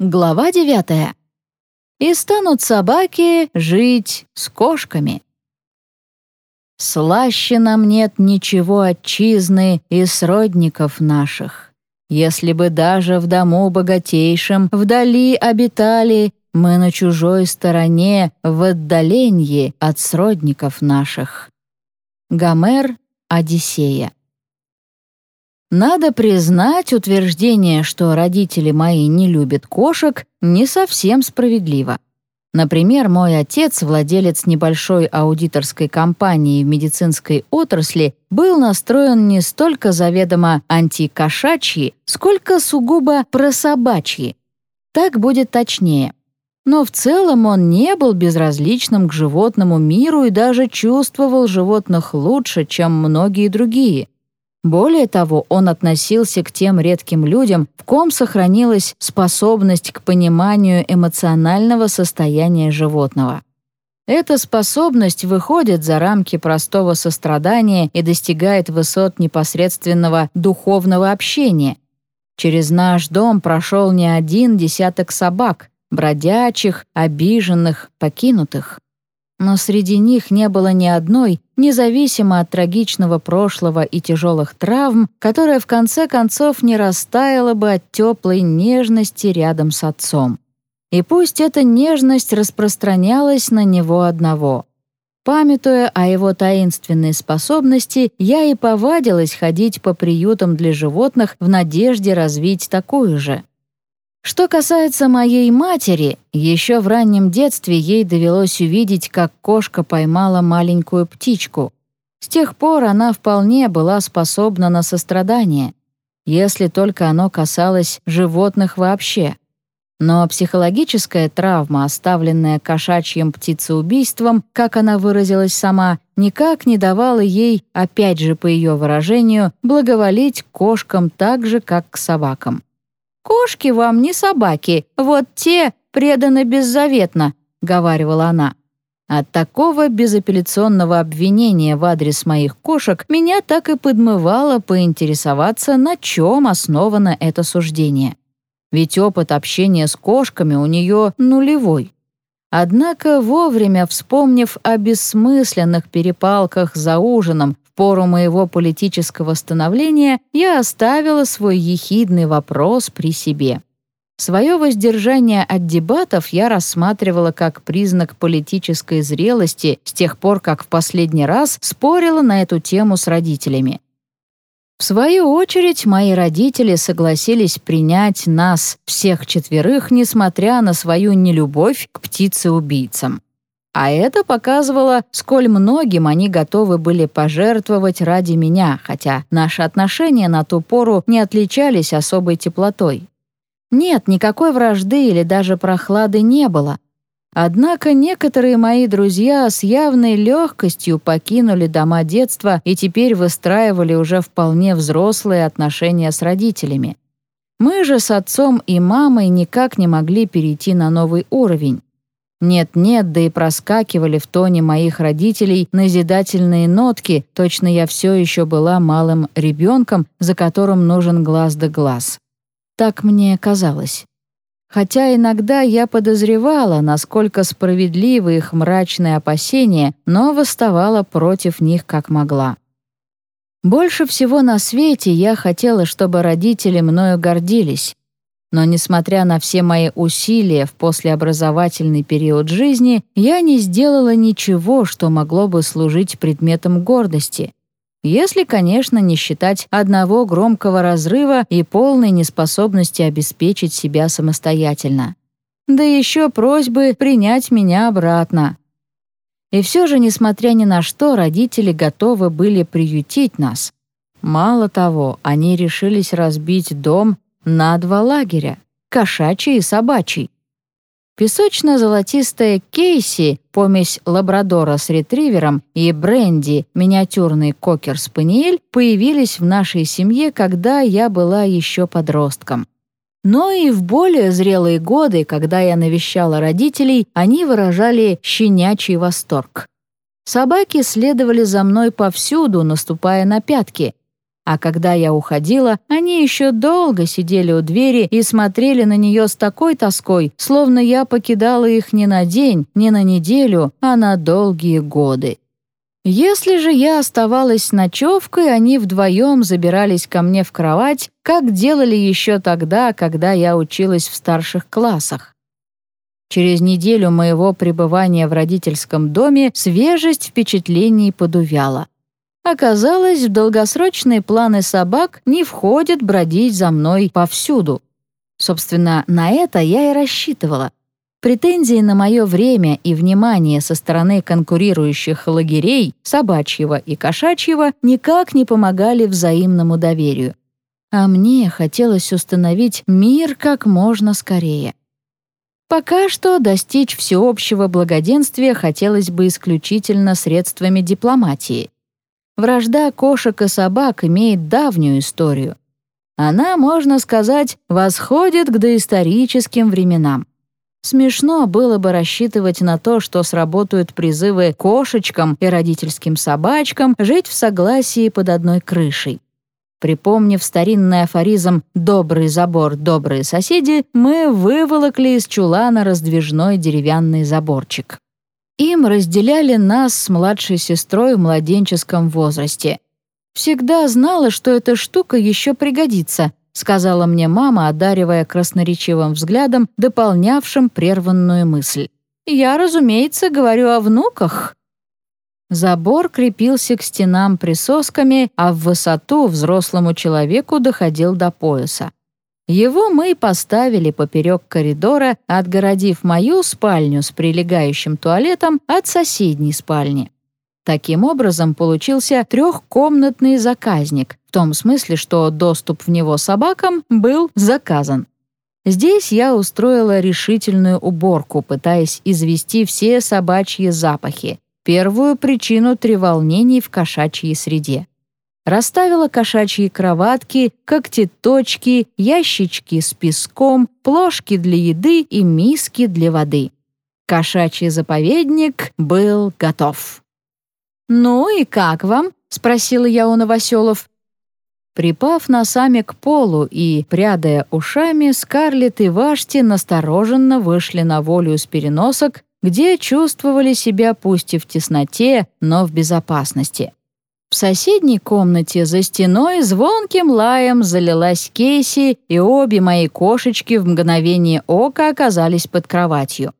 Глава девятая. И станут собаки жить с кошками. Слаще нам нет ничего отчизны и сродников наших. Если бы даже в дому богатейшем вдали обитали, мы на чужой стороне в отдалении от сродников наших. Гомер, Одиссея. Надо признать, утверждение, что родители мои не любят кошек, не совсем справедливо. Например, мой отец, владелец небольшой аудиторской компании в медицинской отрасли, был настроен не столько заведомо антикошачьи, сколько сугубо прособачьи. Так будет точнее. Но в целом он не был безразличным к животному миру и даже чувствовал животных лучше, чем многие другие — более того, он относился к тем редким людям, в ком сохранилась способность к пониманию эмоционального состояния животного. Эта способность выходит за рамки простого сострадания и достигает высот непосредственного духовного общения. Через наш дом прошел не один десяток собак, бродячих, обиженных, покинутых но среди них не было ни одной, независимо от трагичного прошлого и тяжелых травм, которая в конце концов не растаяла бы от теплой нежности рядом с отцом. И пусть эта нежность распространялась на него одного. Памятуя о его таинственной способности, я и повадилась ходить по приютам для животных в надежде развить такую же. Что касается моей матери, еще в раннем детстве ей довелось увидеть, как кошка поймала маленькую птичку. С тех пор она вполне была способна на сострадание, если только оно касалось животных вообще. Но психологическая травма, оставленная кошачьим птицеубийством, как она выразилась сама, никак не давала ей, опять же по ее выражению, благоволить кошкам так же, как к собакам. «Кошки вам не собаки, вот те преданы беззаветно», — говаривала она. От такого безапелляционного обвинения в адрес моих кошек меня так и подмывало поинтересоваться, на чем основано это суждение. Ведь опыт общения с кошками у нее нулевой. Однако, вовремя вспомнив о бессмысленных перепалках за ужином пору моего политического становления я оставила свой ехидный вопрос при себе. Свое воздержание от дебатов я рассматривала как признак политической зрелости с тех пор, как в последний раз спорила на эту тему с родителями. В свою очередь, мои родители согласились принять нас, всех четверых, несмотря на свою нелюбовь к птице-убийцам. А это показывало, сколь многим они готовы были пожертвовать ради меня, хотя наши отношения на ту пору не отличались особой теплотой. Нет, никакой вражды или даже прохлады не было. Однако некоторые мои друзья с явной легкостью покинули дома детства и теперь выстраивали уже вполне взрослые отношения с родителями. Мы же с отцом и мамой никак не могли перейти на новый уровень. Нет-нет, да и проскакивали в тоне моих родителей назидательные нотки, точно я все еще была малым ребенком, за которым нужен глаз да глаз. Так мне казалось. Хотя иногда я подозревала, насколько справедливы их мрачные опасения, но восставала против них как могла. Больше всего на свете я хотела, чтобы родители мною гордились, но, несмотря на все мои усилия в послеобразовательный период жизни, я не сделала ничего, что могло бы служить предметом гордости. Если, конечно, не считать одного громкого разрыва и полной неспособности обеспечить себя самостоятельно. Да еще просьбы принять меня обратно. И все же, несмотря ни на что, родители готовы были приютить нас. Мало того, они решились разбить дом на два лагеря — кошачий и собачий. Песочно-золотистая Кейси, помесь лабрадора с ретривером, и Бренди, миниатюрный кокер-спаниель, появились в нашей семье, когда я была еще подростком. Но и в более зрелые годы, когда я навещала родителей, они выражали щенячий восторг. Собаки следовали за мной повсюду, наступая на пятки, А когда я уходила, они еще долго сидели у двери и смотрели на нее с такой тоской, словно я покидала их не на день, не на неделю, а на долгие годы. Если же я оставалась с ночевкой, они вдвоем забирались ко мне в кровать, как делали еще тогда, когда я училась в старших классах. Через неделю моего пребывания в родительском доме свежесть впечатлений подувяла. Оказалось, в долгосрочные планы собак не входит бродить за мной повсюду. Собственно, на это я и рассчитывала. Претензии на мое время и внимание со стороны конкурирующих лагерей, собачьего и кошачьего, никак не помогали взаимному доверию. А мне хотелось установить мир как можно скорее. Пока что достичь всеобщего благоденствия хотелось бы исключительно средствами дипломатии. Вражда кошек и собак имеет давнюю историю. Она, можно сказать, восходит к доисторическим временам. Смешно было бы рассчитывать на то, что сработают призывы кошечкам и родительским собачкам жить в согласии под одной крышей. Припомнив старинный афоризм «добрый забор, добрые соседи», мы выволокли из чулана раздвижной деревянный заборчик. Им разделяли нас с младшей сестрой в младенческом возрасте. «Всегда знала, что эта штука еще пригодится», сказала мне мама, одаривая красноречивым взглядом, дополнявшим прерванную мысль. «Я, разумеется, говорю о внуках». Забор крепился к стенам присосками, а в высоту взрослому человеку доходил до пояса. Его мы поставили поперек коридора, отгородив мою спальню с прилегающим туалетом от соседней спальни. Таким образом, получился трехкомнатный заказник, в том смысле, что доступ в него собакам был заказан. Здесь я устроила решительную уборку, пытаясь извести все собачьи запахи, первую причину треволнений в кошачьей среде расставила кошачьи кроватки, когтеточки, ящички с песком, плошки для еды и миски для воды. Кошачий заповедник был готов. «Ну и как вам?» — спросила я у новоселов. Припав носами к полу и прядая ушами, Скарлетт и Вашти настороженно вышли на волю из переносок, где чувствовали себя пусть и в тесноте, но в безопасности. В соседней комнате за стеной звонким лаем залилась Кейси, и обе мои кошечки в мгновение ока оказались под кроватью.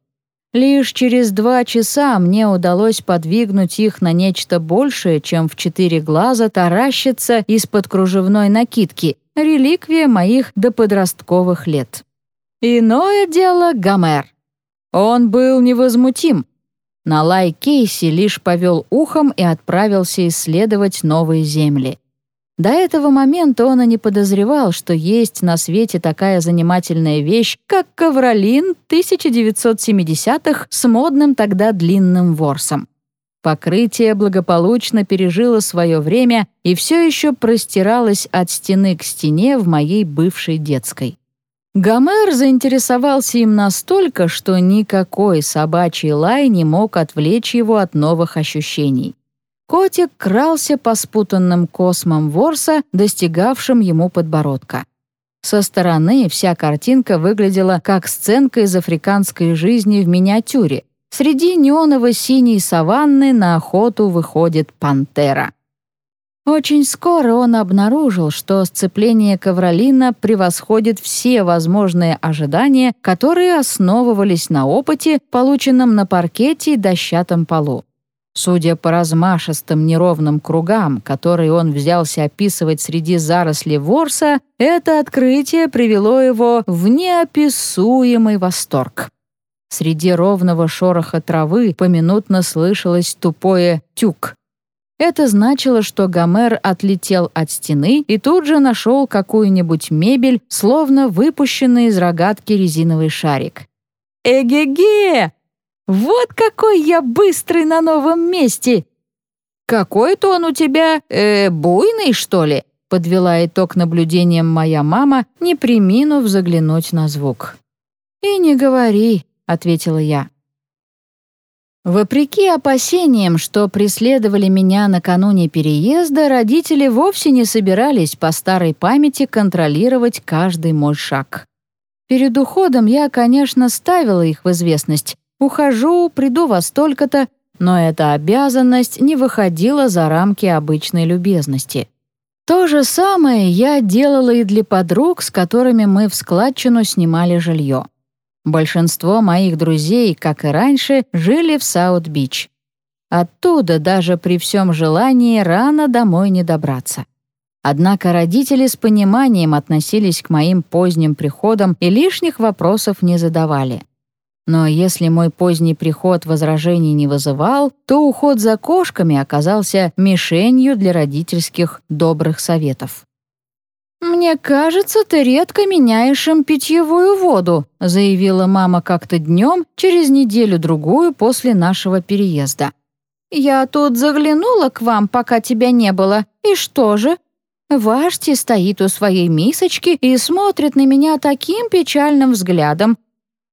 Лишь через два часа мне удалось подвигнуть их на нечто большее, чем в четыре глаза таращиться из-под кружевной накидки, реликвия моих доподростковых лет. Иное дело Гомер. Он был невозмутим, Налай Кейси лишь повел ухом и отправился исследовать новые земли. До этого момента он и не подозревал, что есть на свете такая занимательная вещь, как ковролин 1970-х с модным тогда длинным ворсом. Покрытие благополучно пережило свое время и все еще простиралось от стены к стене в моей бывшей детской. Гомер заинтересовался им настолько, что никакой собачий лай не мог отвлечь его от новых ощущений. Котик крался по спутанным космам ворса, достигавшим ему подбородка. Со стороны вся картинка выглядела как сценка из африканской жизни в миниатюре. Среди неоново-синей саванны на охоту выходит пантера. Очень скоро он обнаружил, что сцепление ковролина превосходит все возможные ожидания, которые основывались на опыте, полученном на паркете и дощатом полу. Судя по размашистым неровным кругам, которые он взялся описывать среди зарослей ворса, это открытие привело его в неописуемый восторг. Среди ровного шороха травы поминутно слышалось тупое «тюк», это значило, что Гомер отлетел от стены и тут же нашел какую-нибудь мебель, словно выпущенный из рогатки резиновый шарик. «Эге-ге! Вот какой я быстрый на новом месте!» «Какой-то он у тебя, э, буйный, что ли?» подвела итог наблюдением моя мама, не приминув заглянуть на звук. «И не говори», — ответила я. Вопреки опасениям, что преследовали меня накануне переезда, родители вовсе не собирались по старой памяти контролировать каждый мой шаг. Перед уходом я, конечно, ставила их в известность. Ухожу, приду во столько-то, но эта обязанность не выходила за рамки обычной любезности. То же самое я делала и для подруг, с которыми мы в складчину снимали жилье. Большинство моих друзей, как и раньше, жили в Саут-Бич. Оттуда даже при всем желании рано домой не добраться. Однако родители с пониманием относились к моим поздним приходам и лишних вопросов не задавали. Но если мой поздний приход возражений не вызывал, то уход за кошками оказался мишенью для родительских добрых советов. «Мне кажется, ты редко меняешь им питьевую воду», заявила мама как-то днем через неделю-другую после нашего переезда. «Я тут заглянула к вам, пока тебя не было, и что же? Вашти стоит у своей мисочки и смотрит на меня таким печальным взглядом.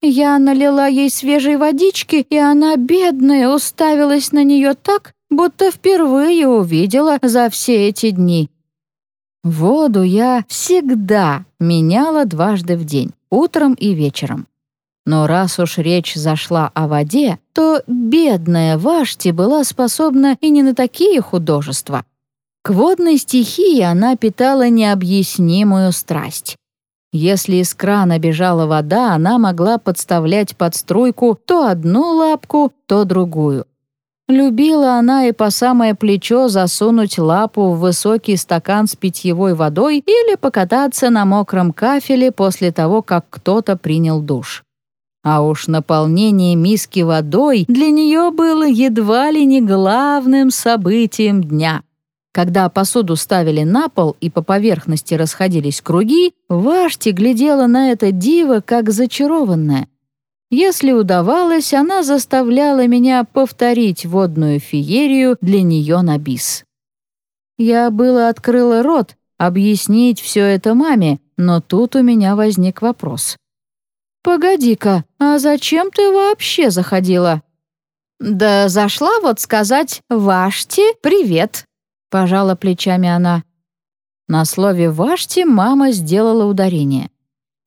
Я налила ей свежей водички, и она, бедная, уставилась на нее так, будто впервые увидела за все эти дни. Воду я всегда меняла дважды в день, утром и вечером. Но раз уж речь зашла о воде, то бедная Вашти была способна и не на такие художества. К водной стихии она питала необъяснимую страсть. Если из крана бежала вода, она могла подставлять под струйку то одну лапку, то другую. Любила она и по самое плечо засунуть лапу в высокий стакан с питьевой водой или покататься на мокром кафеле после того, как кто-то принял душ. А уж наполнение миски водой для нее было едва ли не главным событием дня. Когда посуду ставили на пол и по поверхности расходились круги, Вашти глядела на это диво как зачарованная. Если удавалось, она заставляла меня повторить водную феерию для нее на бис. Я было открыла рот, объяснить все это маме, но тут у меня возник вопрос. «Погоди-ка, а зачем ты вообще заходила?» «Да зашла вот сказать «Вашти, привет», — пожала плечами она. На слове «Вашти» мама сделала ударение.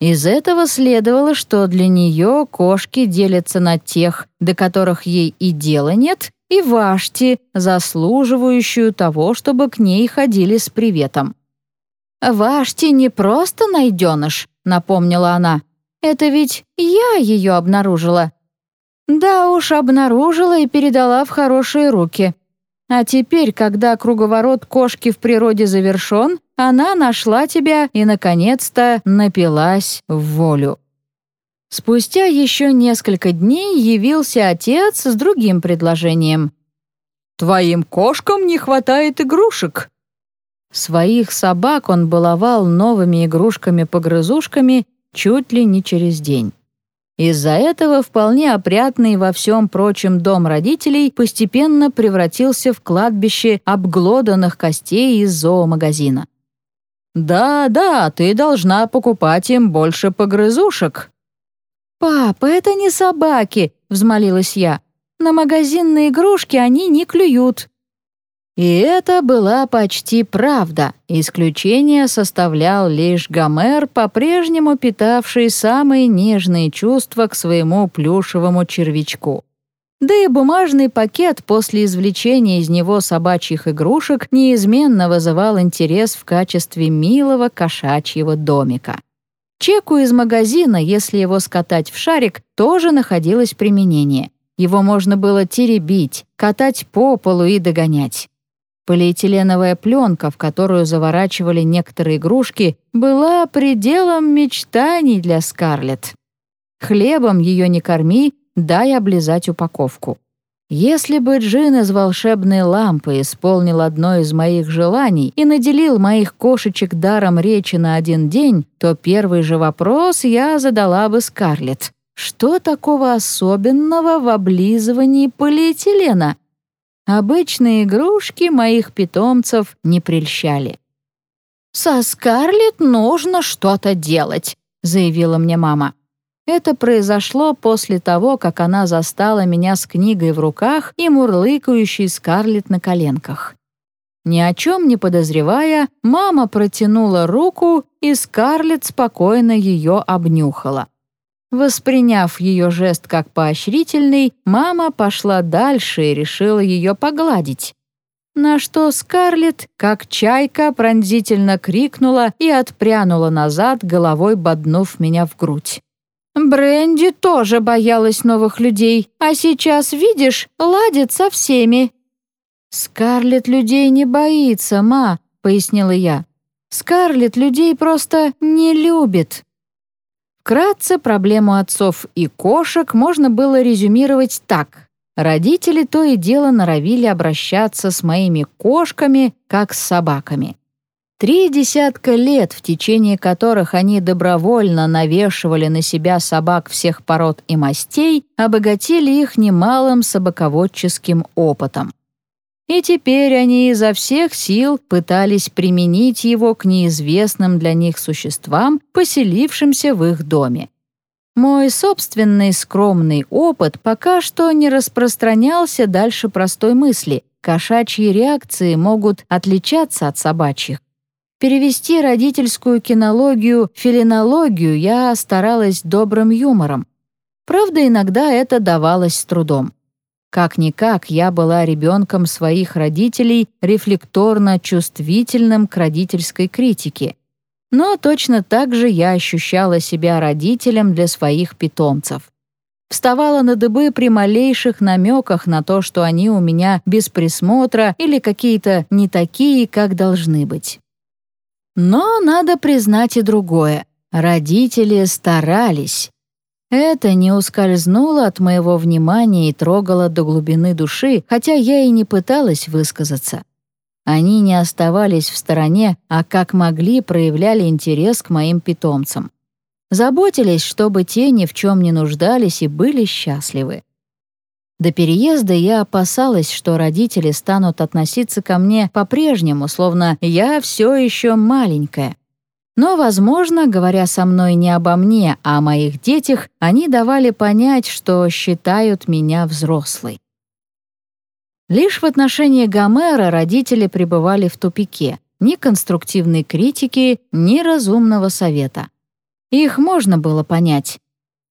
Из этого следовало, что для нее кошки делятся на тех, до которых ей и дела нет, и Вашти, заслуживающую того, чтобы к ней ходили с приветом. «Вашти не просто найденыш», — напомнила она. «Это ведь я ее обнаружила». «Да уж, обнаружила и передала в хорошие руки. А теперь, когда круговорот кошки в природе завершен, она нашла тебя и, наконец-то, напилась в волю. Спустя еще несколько дней явился отец с другим предложением. «Твоим кошкам не хватает игрушек». Своих собак он баловал новыми игрушками-погрызушками чуть ли не через день. Из-за этого вполне опрятный во всем прочем дом родителей постепенно превратился в кладбище обглоданных костей из зоомагазина. «Да, да, ты должна покупать им больше погрызушек». «Папа, это не собаки», — взмолилась я. «На магазинные игрушки они не клюют». И это была почти правда. Исключение составлял лишь Гомер, по-прежнему питавший самые нежные чувства к своему плюшевому червячку. Да и бумажный пакет после извлечения из него собачьих игрушек неизменно вызывал интерес в качестве милого кошачьего домика. Чеку из магазина, если его скатать в шарик, тоже находилось применение. Его можно было теребить, катать по полу и догонять. Полиэтиленовая пленка, в которую заворачивали некоторые игрушки, была пределом мечтаний для Скарлетт. Хлебом ее не корми, дай облизать упаковку. Если бы Джин из волшебной лампы исполнил одно из моих желаний и наделил моих кошечек даром речи на один день, то первый же вопрос я задала бы Скарлетт. Что такого особенного в облизывании полиэтилена? Обычные игрушки моих питомцев не прельщали. «Со Скарлетт нужно что-то делать», — заявила мне мама. Это произошло после того, как она застала меня с книгой в руках и мурлыкающей Скарлетт на коленках. Ни о чем не подозревая, мама протянула руку, и Скарлетт спокойно ее обнюхала. Восприняв ее жест как поощрительный, мама пошла дальше и решила ее погладить. На что Скарлетт, как чайка, пронзительно крикнула и отпрянула назад, головой боднув меня в грудь. Бренди тоже боялась новых людей, а сейчас, видишь, ладит со всеми». «Скарлетт людей не боится, ма», — пояснила я. «Скарлетт людей просто не любит». Вкратце проблему отцов и кошек можно было резюмировать так. Родители то и дело норовили обращаться с моими кошками, как с собаками. Три десятка лет, в течение которых они добровольно навешивали на себя собак всех пород и мастей, обогатили их немалым собаководческим опытом. И теперь они изо всех сил пытались применить его к неизвестным для них существам, поселившимся в их доме. Мой собственный скромный опыт пока что не распространялся дальше простой мысли. Кошачьи реакции могут отличаться от собачьих. Перевести родительскую кинологию в филинологию я старалась добрым юмором. Правда, иногда это давалось с трудом. Как-никак я была ребенком своих родителей, рефлекторно чувствительным к родительской критике. Но точно так же я ощущала себя родителем для своих питомцев. Вставала на дыбы при малейших намеках на то, что они у меня без присмотра или какие-то не такие, как должны быть. Но надо признать и другое. Родители старались. Это не ускользнуло от моего внимания и трогало до глубины души, хотя я и не пыталась высказаться. Они не оставались в стороне, а как могли проявляли интерес к моим питомцам. Заботились, чтобы те ни в чем не нуждались и были счастливы. До переезда я опасалась, что родители станут относиться ко мне по-прежнему, словно я все еще маленькая. Но, возможно, говоря со мной не обо мне, а о моих детях, они давали понять, что считают меня взрослой. Лишь в отношении Гомера родители пребывали в тупике. Ни конструктивной критики, ни разумного совета. Их можно было понять.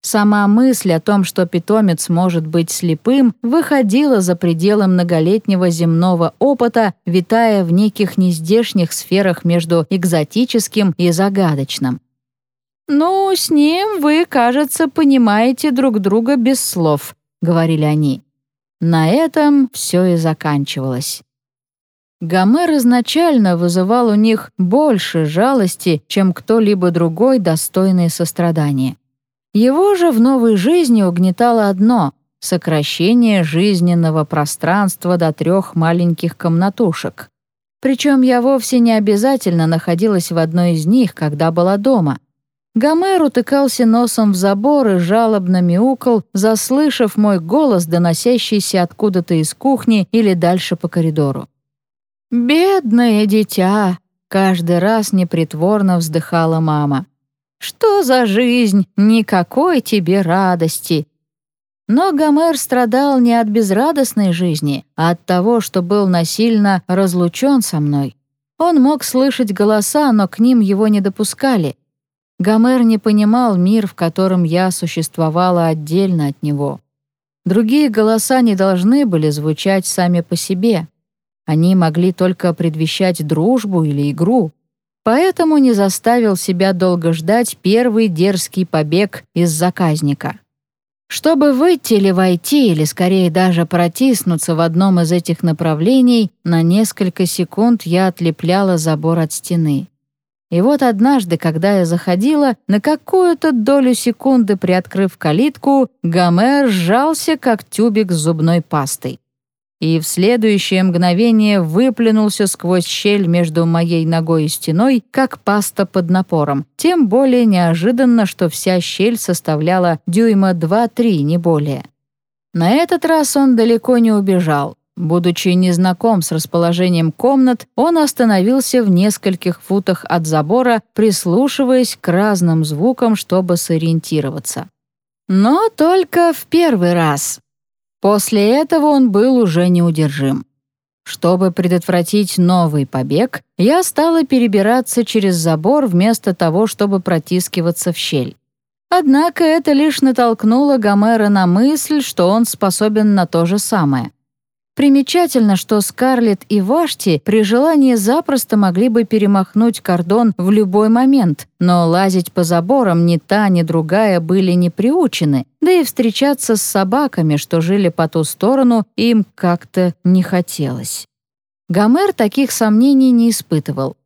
Сама мысль о том, что питомец может быть слепым, выходила за пределы многолетнего земного опыта, витая в неких нездешних сферах между экзотическим и загадочным. «Ну, с ним вы, кажется, понимаете друг друга без слов», — говорили они. На этом все и заканчивалось. Гомер изначально вызывал у них больше жалости, чем кто-либо другой достойный сострадания. Его же в новой жизни угнетало одно — сокращение жизненного пространства до трех маленьких комнатушек. Причем я вовсе не обязательно находилась в одной из них, когда была дома. Гомер утыкался носом в забор и жалобно мяукал, заслышав мой голос, доносящийся откуда-то из кухни или дальше по коридору. «Бедное дитя!» — каждый раз непритворно вздыхала мама. Что за жизнь? Никакой тебе радости. Но Гомер страдал не от безрадостной жизни, а от того, что был насильно разлучен со мной. Он мог слышать голоса, но к ним его не допускали. Гомер не понимал мир, в котором я существовала отдельно от него. Другие голоса не должны были звучать сами по себе. Они могли только предвещать дружбу или игру поэтому не заставил себя долго ждать первый дерзкий побег из заказника. Чтобы выйти или войти, или скорее даже протиснуться в одном из этих направлений, на несколько секунд я отлепляла забор от стены. И вот однажды, когда я заходила, на какую-то долю секунды приоткрыв калитку, Гомер сжался, как тюбик с зубной пастой и в следующее мгновение выплюнулся сквозь щель между моей ногой и стеной, как паста под напором. Тем более неожиданно, что вся щель составляла дюйма 2-3, не более. На этот раз он далеко не убежал. Будучи незнаком с расположением комнат, он остановился в нескольких футах от забора, прислушиваясь к разным звукам, чтобы сориентироваться. Но только в первый раз. После этого он был уже неудержим. Чтобы предотвратить новый побег, я стала перебираться через забор вместо того, чтобы протискиваться в щель. Однако это лишь натолкнуло Гомера на мысль, что он способен на то же самое. Примечательно, что Скарлетт и Вашти при желании запросто могли бы перемахнуть кордон в любой момент, но лазить по заборам ни та, ни другая были не приучены, да и встречаться с собаками, что жили по ту сторону, им как-то не хотелось. Гомер таких сомнений не испытывал.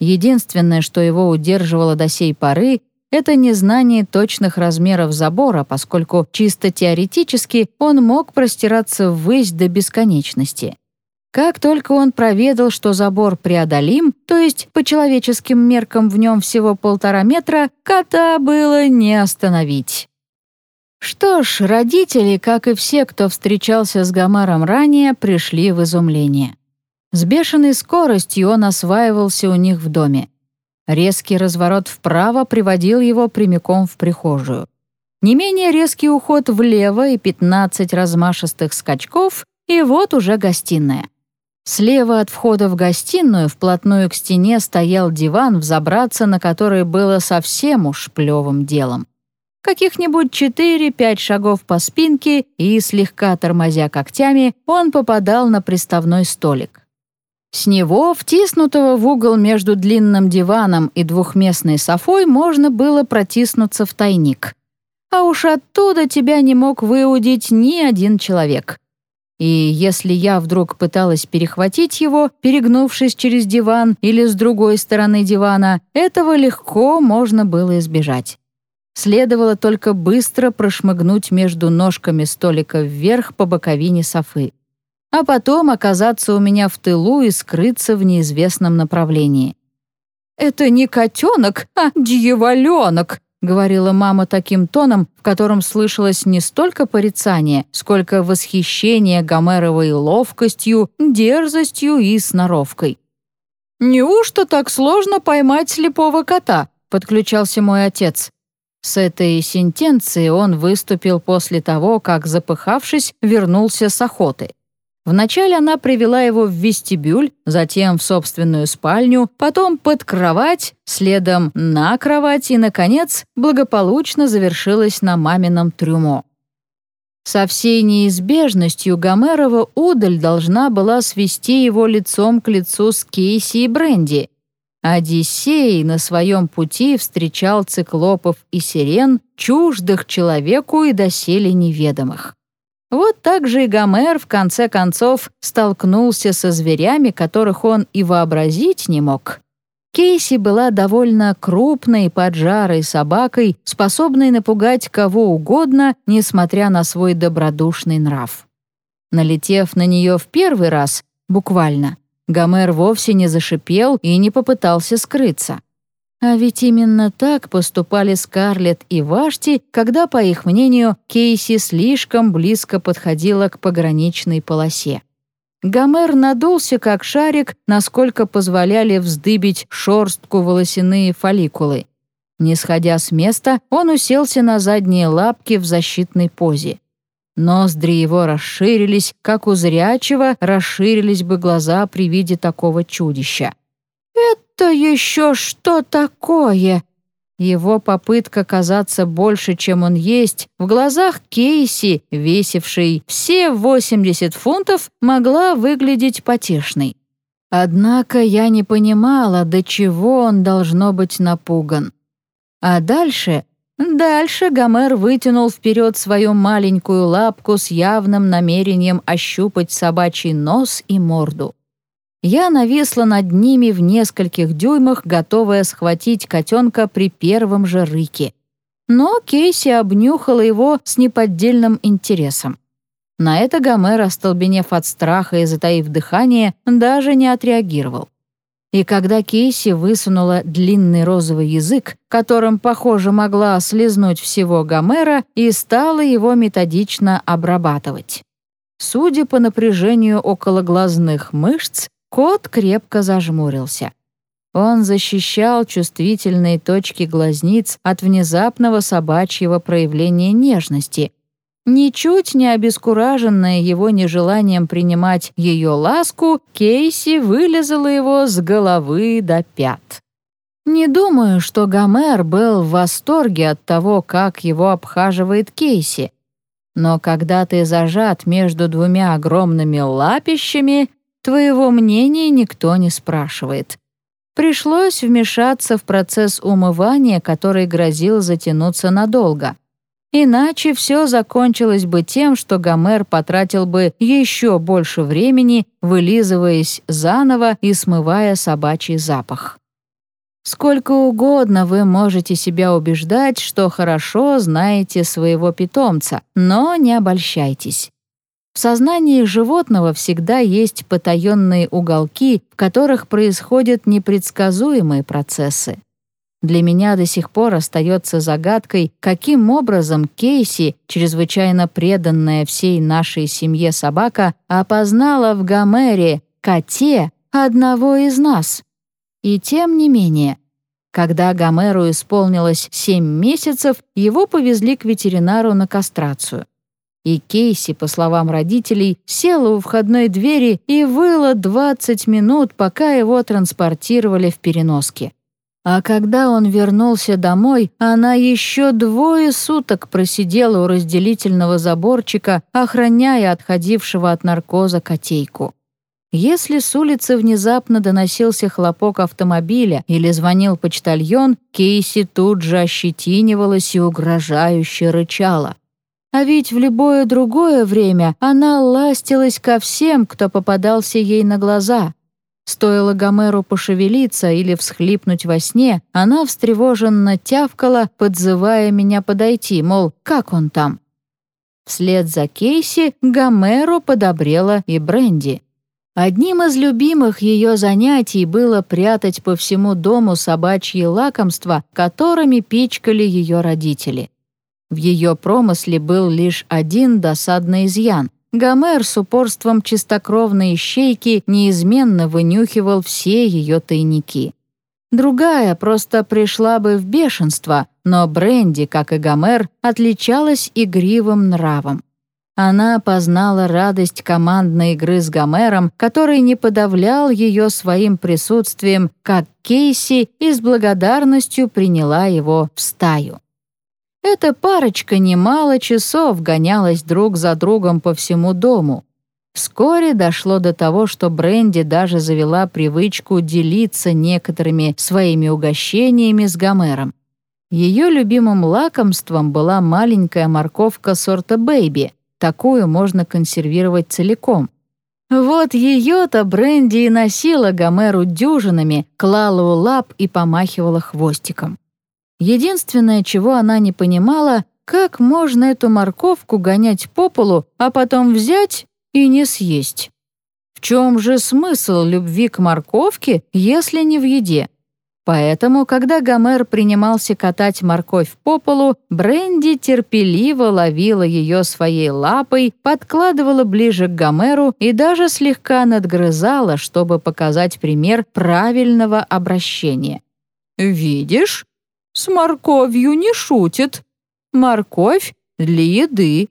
Единственное, что его удерживало до сей поры, это незнание точных размеров забора, поскольку чисто теоретически он мог простираться ввысь до бесконечности. Как только он проведал, что забор преодолим, то есть по человеческим меркам в нем всего полтора метра, кота было не остановить. Что ж, родители, как и все, кто встречался с Гомером ранее, пришли в изумление. С бешеной скоростью он осваивался у них в доме. Резкий разворот вправо приводил его прямиком в прихожую. Не менее резкий уход влево и 15 размашистых скачков, и вот уже гостиная. Слева от входа в гостиную вплотную к стене стоял диван, взобраться на который было совсем уж плевым делом. Каких-нибудь 4-5 шагов по спинке и, слегка тормозя когтями, он попадал на приставной столик. С него, втиснутого в угол между длинным диваном и двухместной софой, можно было протиснуться в тайник. А уж оттуда тебя не мог выудить ни один человек. И если я вдруг пыталась перехватить его, перегнувшись через диван или с другой стороны дивана, этого легко можно было избежать. Следовало только быстро прошмыгнуть между ножками столика вверх по боковине софы а потом оказаться у меня в тылу и скрыться в неизвестном направлении. «Это не котенок, а дьяволенок», — говорила мама таким тоном, в котором слышалось не столько порицание, сколько восхищение Гомеровой ловкостью, дерзостью и сноровкой. «Неужто так сложно поймать слепого кота?» — подключался мой отец. С этой сентенцией он выступил после того, как, запыхавшись, вернулся с охоты. Вначале она привела его в вестибюль, затем в собственную спальню, потом под кровать, следом на кровать и, наконец, благополучно завершилась на мамином трюмо. Со всей неизбежностью Гомерова удаль должна была свести его лицом к лицу с Кейси и Бренди. Одиссей на своем пути встречал циклопов и сирен, чуждых человеку и доселе неведомых. Вот так же и Гомер в конце концов столкнулся со зверями, которых он и вообразить не мог. Кейси была довольно крупной, поджарой собакой, способной напугать кого угодно, несмотря на свой добродушный нрав. Налетев на нее в первый раз, буквально, Гомер вовсе не зашипел и не попытался скрыться. А ведь именно так поступали Скарлетт и Вашти, когда, по их мнению, Кейси слишком близко подходила к пограничной полосе. Гомер надулся, как шарик, насколько позволяли вздыбить шорстку волосяные фолликулы. Не сходя с места, он уселся на задние лапки в защитной позе. Ноздри его расширились, как у зрячего расширились бы глаза при виде такого чудища. «Это еще что такое?» Его попытка казаться больше, чем он есть, в глазах Кейси, весившей все 80 фунтов, могла выглядеть потешной. Однако я не понимала, до чего он должно быть напуган. А дальше... Дальше Гомер вытянул вперед свою маленькую лапку с явным намерением ощупать собачий нос и морду. Я нависла над ними в нескольких дюймах, готовая схватить котенка при первом же рыке. Но Кейси обнюхала его с неподдельным интересом. На это Гомер, остолбенев от страха и затаив дыхание, даже не отреагировал. И когда Кейси высунула длинный розовый язык, которым, похоже, могла слезнуть всего Гомера, и стала его методично обрабатывать. Судя по напряжению около глазных мышц, Кот крепко зажмурился. Он защищал чувствительные точки глазниц от внезапного собачьего проявления нежности. Ничуть не обескураженная его нежеланием принимать ее ласку, Кейси вылезала его с головы до пят. Не думаю, что Гомер был в восторге от того, как его обхаживает Кейси. Но когда ты зажат между двумя огромными лапищами, твоего мнения никто не спрашивает. Пришлось вмешаться в процесс умывания, который грозил затянуться надолго. Иначе все закончилось бы тем, что Гомер потратил бы еще больше времени, вылизываясь заново и смывая собачий запах. Сколько угодно вы можете себя убеждать, что хорошо знаете своего питомца, но не обольщайтесь. В сознании животного всегда есть потаенные уголки, в которых происходят непредсказуемые процессы. Для меня до сих пор остается загадкой, каким образом Кейси, чрезвычайно преданная всей нашей семье собака, опознала в Гомере, коте, одного из нас. И тем не менее, когда Гомеру исполнилось 7 месяцев, его повезли к ветеринару на кастрацию. И Кейси, по словам родителей, села у входной двери и выла 20 минут, пока его транспортировали в переноске. А когда он вернулся домой, она еще двое суток просидела у разделительного заборчика, охраняя отходившего от наркоза котейку. Если с улицы внезапно доносился хлопок автомобиля или звонил почтальон, Кейси тут же ощетинивалась и угрожающе рычала. А ведь в любое другое время она ластилась ко всем, кто попадался ей на глаза. Стоило Гомеру пошевелиться или всхлипнуть во сне, она встревоженно тявкала, подзывая меня подойти, мол, как он там? Вслед за Кейси Гомеру подобрела и Бренди. Одним из любимых ее занятий было прятать по всему дому собачьи лакомства, которыми пичкали ее родители. В ее промысле был лишь один досадный изъян. Гомер с упорством чистокровной ищейки неизменно вынюхивал все ее тайники. Другая просто пришла бы в бешенство, но Бренди, как и Гомер, отличалась игривым нравом. Она познала радость командной игры с Гомером, который не подавлял ее своим присутствием, как Кейси и с благодарностью приняла его в стаю. Эта парочка немало часов гонялась друг за другом по всему дому. Вскоре дошло до того, что Бренди даже завела привычку делиться некоторыми своими угощениями с Гомером. Ее любимым лакомством была маленькая морковка сорта «Бэйби», Такую можно консервировать целиком. Вот ее-то Бренди и носила Гомеру дюжинами, клала у лап и помахивала хвостиком. Единственное, чего она не понимала, как можно эту морковку гонять по полу, а потом взять и не съесть. В чем же смысл любви к морковке, если не в еде? Поэтому, когда Гомер принимался катать морковь по полу, Бренди терпеливо ловила ее своей лапой, подкладывала ближе к Гомеру и даже слегка надгрызала, чтобы показать пример правильного обращения. «Видишь, с морковью не шутит. Морковь для еды».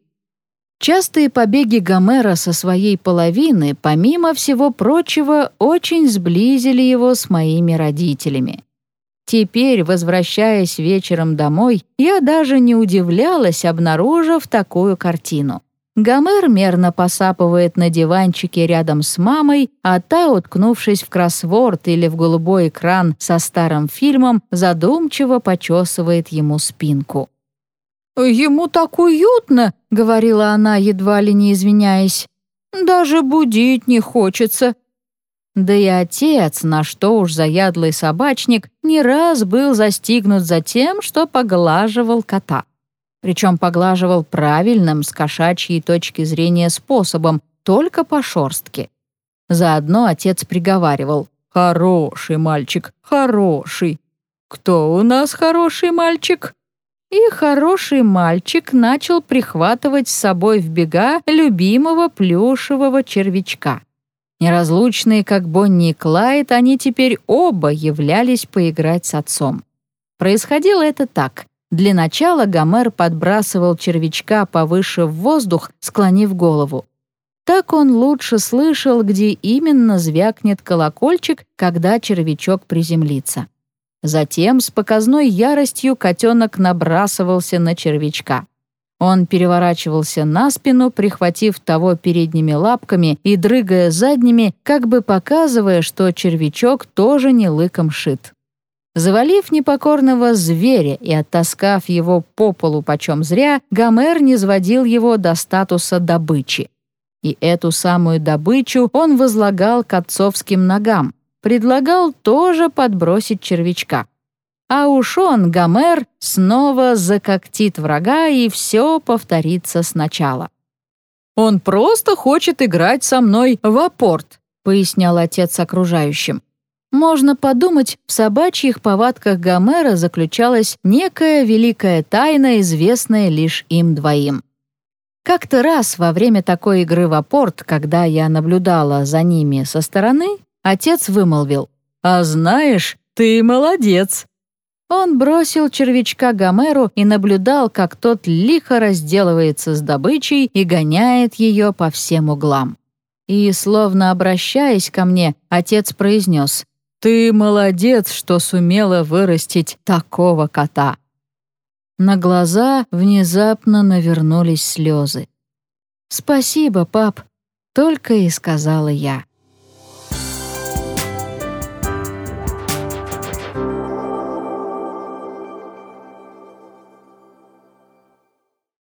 Частые побеги Гомера со своей половины, помимо всего прочего, очень сблизили его с моими родителями. Теперь, возвращаясь вечером домой, я даже не удивлялась, обнаружив такую картину. Гомер мерно посапывает на диванчике рядом с мамой, а та, уткнувшись в кроссворд или в голубой экран со старым фильмом, задумчиво почесывает ему спинку. «Ему так уютно», — говорила она, едва ли не извиняясь. «Даже будить не хочется. Да и отец, на что уж заядлый собачник, не раз был застигнут за тем, что поглаживал кота. Причем поглаживал правильным, с кошачьей точки зрения способом, только по шорстке. Заодно отец приговаривал «Хороший мальчик, хороший». «Кто у нас хороший мальчик?» И хороший мальчик начал прихватывать с собой в бега любимого плюшевого червячка. Неразлучные, как Бонни и Клайд, они теперь оба являлись поиграть с отцом. Происходило это так. Для начала Гомер подбрасывал червячка повыше в воздух, склонив голову. Так он лучше слышал, где именно звякнет колокольчик, когда червячок приземлится. Затем с показной яростью котенок набрасывался на червячка. Он переворачивался на спину, прихватив того передними лапками и дрыгая задними, как бы показывая, что червячок тоже не лыком шит. Завалив непокорного зверя и оттаскав его по полу почем зря, Гомер не сводил его до статуса добычи. И эту самую добычу он возлагал к отцовским ногам, предлагал тоже подбросить червячка. А уж он, Гомер, снова закоктит врага, и все повторится сначала. «Он просто хочет играть со мной в апорт», — пояснял отец окружающим. Можно подумать, в собачьих повадках Гомера заключалась некая великая тайна, известная лишь им двоим. Как-то раз во время такой игры в апорт, когда я наблюдала за ними со стороны, отец вымолвил «А знаешь, ты молодец!» Он бросил червячка Гомеру и наблюдал, как тот лихо разделывается с добычей и гоняет ее по всем углам. И, словно обращаясь ко мне, отец произнес «Ты молодец, что сумела вырастить такого кота!» На глаза внезапно навернулись слезы. «Спасибо, пап», — только и сказала я.